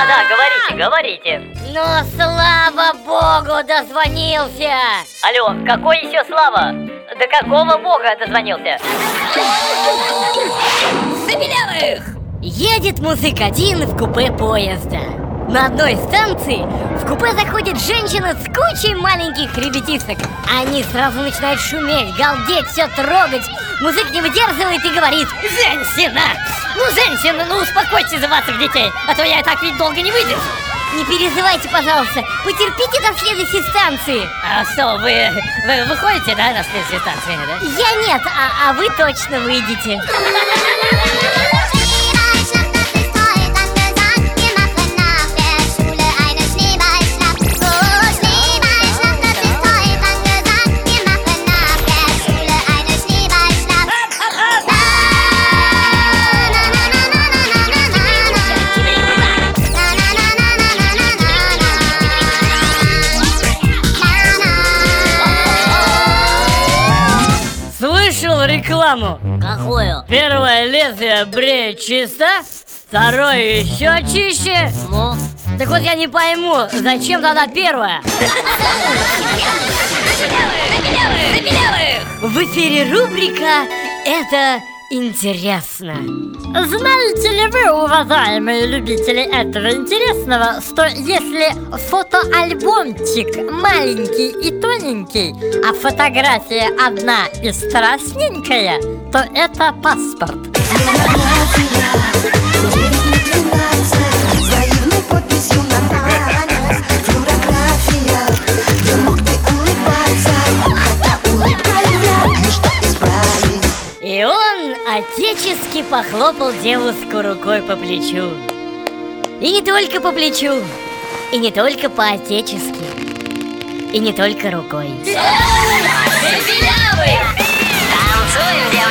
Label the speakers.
Speaker 1: Да, да, говорите, говорите.
Speaker 2: Ну, слава богу, дозвонился!
Speaker 1: Алло, какой еще слава? До какого бога дозвонился?
Speaker 2: Забелявых! Едет музык один в купе поезда. На одной станции в купе заходит женщина с кучей маленьких ребятишек. Они сразу начинают шуметь, галдеть, все трогать. Музык не выдерживает и говорит «Женщина! Ну, женщина, ну успокойте за ваших детей, а то я и так ведь долго не выдержу!» Не переживайте, пожалуйста, потерпите до следующей станции
Speaker 1: А что, вы, вы выходите, да, на следующей станции, да?
Speaker 2: Я нет, а, а вы точно выйдете Слышал рекламу?
Speaker 1: Какую?
Speaker 2: Первое лезвие бреет чисто, второе еще чище.
Speaker 1: Ну?
Speaker 2: Так вот я не пойму, зачем тогда первое? В эфире рубрика «Это интересно».
Speaker 3: Знаете ли вы, уважаемые любители этого интересного, что если фотоальбомчик маленький и тоненький, а фотография одна и страшненькая, то это паспорт?
Speaker 2: отечески похлопал девушку рукой по плечу. И не только по плечу, и не только по-отечески, и не только рукой.
Speaker 1: Танцуем, девушки!